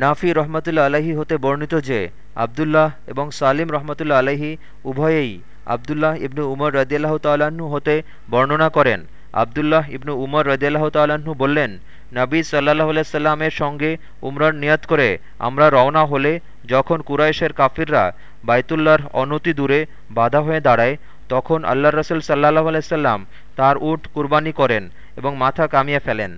নাফি রহমতুল্লা আলহী হতে বর্ণিত যে, আবদুল্লাহ এবং সালিম রহমতুল্লা আলহী উভয়েই আবদুল্লাহ ইবনু উমর রদিয়াল্লাহ তাল্লাহ্ন হতে বর্ণনা করেন। আবদুল্লাহ ইবনু উমর রদিয়াল্লাহ তাল্লাহ্ন বললেন, নবী সাল্লাহ সাল্লামের সঙ্গে উমরার নিয়াত করে আমরা রওনা হলে যখন কুরাইশের কাফিররা বাইতুল্লাহর অনতি দূরে বাধা হয়ে দাঁড়ায়, তখন আল্লাহ রসুল সাল্লাহ আলাইসাল্লাম তার উট কুরবানি করেন এবং মাথা কামিয়ে ফেলেন।